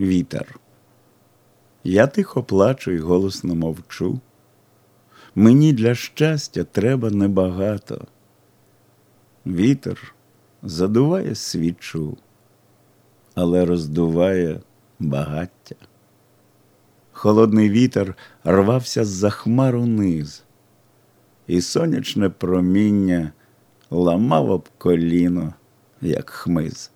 вітер. Я тихо плачу і голосно мовчу. Мені для щастя треба небагато. Вітер задуває свічу, але роздуває багаття. Холодний вітер рвався з-за хмар униз, і сонячне проміння ламав об коліно, як хмиз.